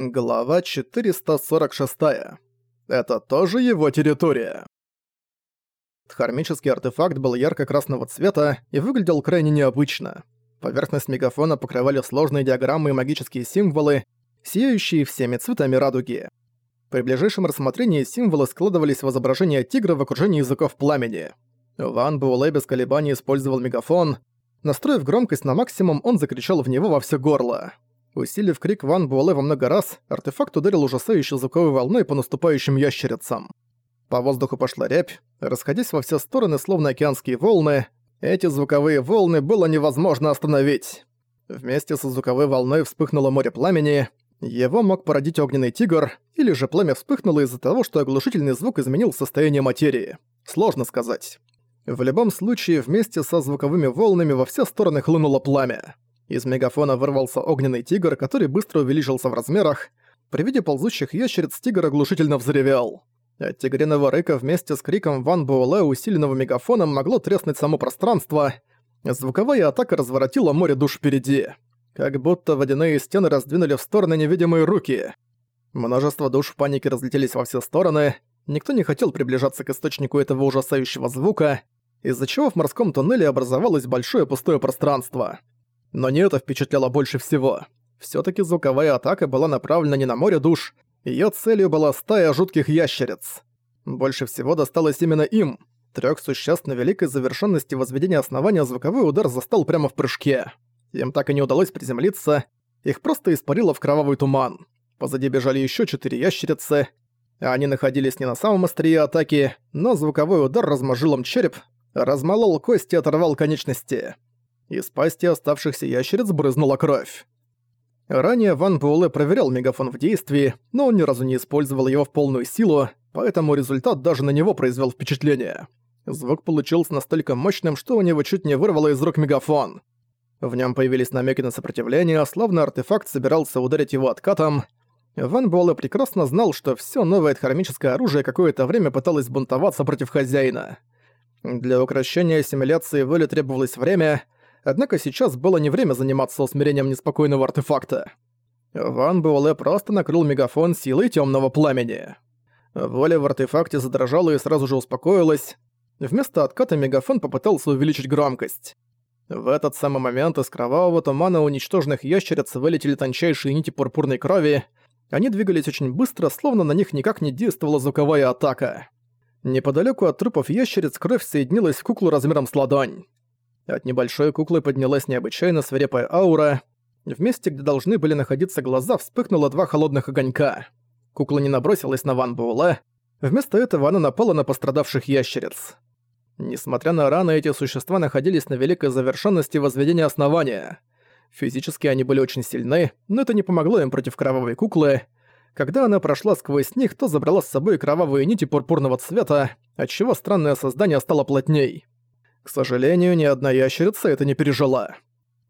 Глава 446. Это тоже его территория. Дхармический артефакт был ярко-красного цвета и выглядел крайне необычно. Поверхность мегафона покрывали сложные диаграммы и магические символы, сияющие всеми цветами радуги. При ближайшем рассмотрении символы складывались в изображение тигра в окружении языков пламени. Ван Буэлэ без колебаний использовал мегафон. Настроив громкость на максимум, он закричал в него во все горло. Усилив крик Ван Буэлэ во много раз, артефакт ударил ужасающей звуковой волной по наступающим ящерицам. По воздуху пошла рябь, расходясь во все стороны, словно океанские волны. Эти звуковые волны было невозможно остановить. Вместе со звуковой волной вспыхнуло море пламени. Его мог породить огненный тигр, или же пламя вспыхнуло из-за того, что оглушительный звук изменил состояние материи. Сложно сказать. В любом случае, вместе со звуковыми волнами во все стороны хлынуло пламя. Из мегафона вырвался огненный тигр, который быстро увеличился в размерах. При виде ползущих ящериц тигр оглушительно взревел. От тигриного рыка вместе с криком Ван Буэлэ, усиленного мегафоном, могло треснуть само пространство. Звуковая атака разворотила море душ впереди. Как будто водяные стены раздвинули в стороны невидимые руки. Множество душ в панике разлетелись во все стороны. Никто не хотел приближаться к источнику этого ужасающего звука, из-за чего в морском туннеле образовалось большое пустое пространство. Но не это впечатляло больше всего. Всё-таки звуковая атака была направлена не на море душ, её целью была стая жутких ящериц. Больше всего досталось именно им. Трёх существ на великой завершенности возведения основания звуковой удар застал прямо в прыжке. Им так и не удалось приземлиться, их просто испарило в кровавый туман. Позади бежали ещё четыре ящерицы. Они находились не на самом острие атаки, но звуковой удар размажил им череп, размолол кости и оторвал конечности. Из пасти оставшихся ящериц брызнула кровь. Ранее Ван Буэлэ проверял мегафон в действии, но он ни разу не использовал его в полную силу, поэтому результат даже на него произвел впечатление. Звук получился настолько мощным, что у него чуть не вырвало из рук мегафон. В нем появились намеки на сопротивление, словно артефакт собирался ударить его откатом. Ван Буэлэ прекрасно знал, что все новое дхармическое оружие какое-то время пыталось бунтоваться против хозяина. Для украшения ассимиляции воли требовалось время — однако сейчас было не время заниматься усмирением неспокойного артефакта. Ван Буэлэ просто накрыл мегафон силой темного пламени. Воля в артефакте задрожала и сразу же успокоилась. Вместо отката мегафон попытался увеличить громкость. В этот самый момент из кровавого тумана уничтоженных ящериц вылетели тончайшие нити пурпурной крови. Они двигались очень быстро, словно на них никак не действовала звуковая атака. Неподалеку от трупов ящериц кровь соединилась в куклу размером с ладонь. От небольшой куклы поднялась необычайно свирепая аура. В месте, где должны были находиться глаза, вспыхнуло два холодных огонька. Кукла не набросилась на Ван Буэлэ. Вместо этого она напала на пострадавших ящериц. Несмотря на раны, эти существа находились на великой завершенности возведения основания. Физически они были очень сильны, но это не помогло им против кровавой куклы. Когда она прошла сквозь них, то забрала с собой кровавые нити пурпурного цвета, отчего странное создание стало плотней. К сожалению, ни одна ящерица это не пережила.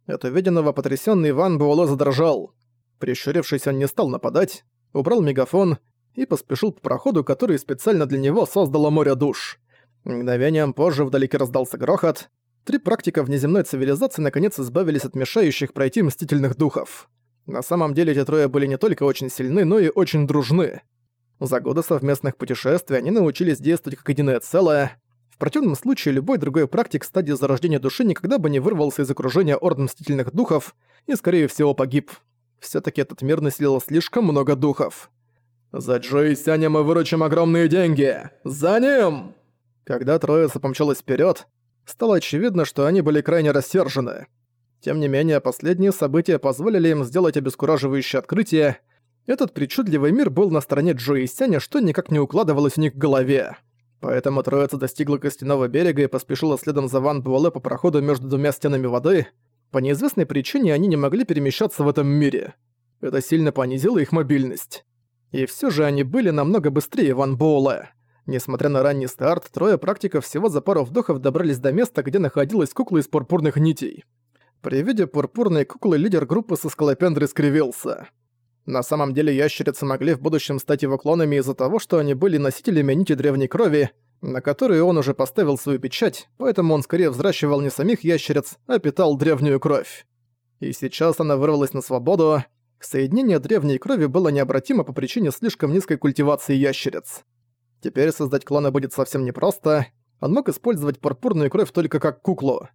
От увиденного потрясённый Иван Буэлэ задрожал. Прищурившись, он не стал нападать, убрал мегафон и поспешил по проходу, который специально для него создало море душ. Мгновением позже вдалеке раздался грохот. Три практика внеземной цивилизации наконец избавились от мешающих пройти мстительных духов. На самом деле эти трое были не только очень сильны, но и очень дружны. За годы совместных путешествий они научились действовать как единое целое, в противном случае любой другой практик стадии зарождения души никогда бы не вырвался из окружения орд мстительных духов и, скорее всего, погиб. все таки этот мир населило слишком много духов. «За Джо и Сяня мы выручим огромные деньги! За ним!» Когда троица помчалась вперед, стало очевидно, что они были крайне рассержены. Тем не менее, последние события позволили им сделать обескураживающее открытие. Этот причудливый мир был на стороне Джо и Сяня, что никак не укладывалось у них в голове. Поэтому троица достигла костяного берега и поспешила следом за Ван Буэлэ по проходу между двумя стенами воды. По неизвестной причине они не могли перемещаться в этом мире. Это сильно понизило их мобильность. И все же они были намного быстрее Ван Буэлэ. Несмотря на ранний старт, трое практиков всего за пару вдохов добрались до места, где находилась кукла из пурпурных нитей. При виде пурпурной куклы лидер группы со скалопендры скривился. На самом деле ящерицы могли в будущем стать его клонами из-за того, что они были носителями нити древней крови, на которую он уже поставил свою печать, поэтому он скорее взращивал не самих ящериц, а питал древнюю кровь. И сейчас она вырвалась на свободу. Соединение древней крови было необратимо по причине слишком низкой культивации ящериц. Теперь создать клона будет совсем непросто. Он мог использовать пурпурную кровь только как куклу.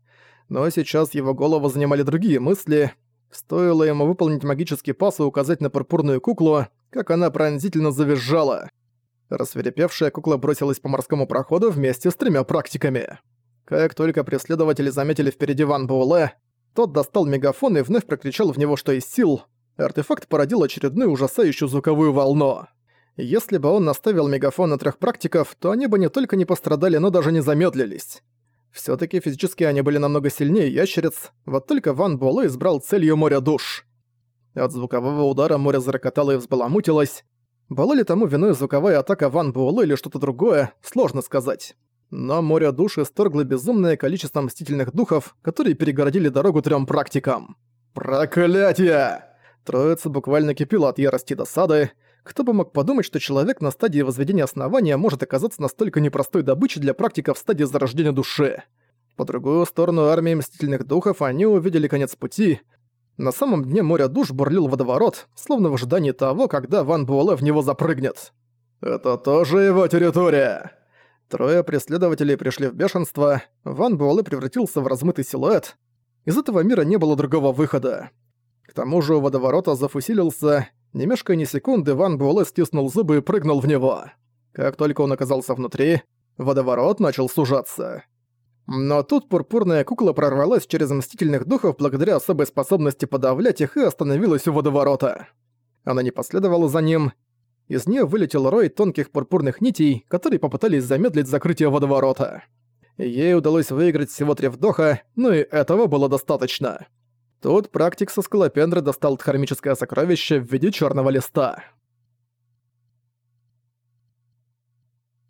Но сейчас его голову занимали другие мысли. Стоило ему выполнить магический пас и указать на пурпурную куклу, как она пронзительно завизжала. Рассверепевшая кукла бросилась по морскому проходу вместе с тремя практиками. Как только преследователи заметили впереди Ван Буэлэ, тот достал мегафон и вновь прокричал в него что из сил. Артефакт породил очередную ужасающую звуковую волну. Если бы он наставил мегафон на трех практиков, то они бы не только не пострадали, но даже не замедлились. Все таки физически они были намного сильнее ящериц, вот только Ван Буэлэ избрал целью моря душ. От звукового удара море зарокотало и взбаламутилось. Была ли тому виной звуковая атака Ван Буэлэ или что-то другое, сложно сказать. Но море душ исторгло безумное количество мстительных духов, которые перегородили дорогу трем практикам. «Проклятие!» Троица буквально кипела от ярости и досады. Кто бы мог подумать, что человек на стадии возведения основания может оказаться настолько непростой добычей для практиков в стадии зарождения души. По другую сторону армии мстительных духов они увидели конец пути. На самом дне моря душ бурлил водоворот, словно в ожидании того, когда Ван Буэлэ в него запрыгнет. «Это тоже его территория!» Трое преследователей пришли в бешенство, Ван Буэлэ превратился в размытый силуэт. Из этого мира не было другого выхода. К тому же у водоворота зафусилился, не мешкая ни секунды, Ван Буэлэ стиснул зубы и прыгнул в него. Как только он оказался внутри, водоворот начал сужаться. Но тут пурпурная кукла прорвалась через мстительных духов благодаря особой способности подавлять их и остановилась у водоворота. Она не последовала за ним, из нее вылетел рой тонких пурпурных нитей, которые попытались замедлить закрытие водоворота. Ей удалось выиграть всего три вдоха, но и этого было достаточно. Тут практик со скалопендры достал дхармическое сокровище в виде черного листа.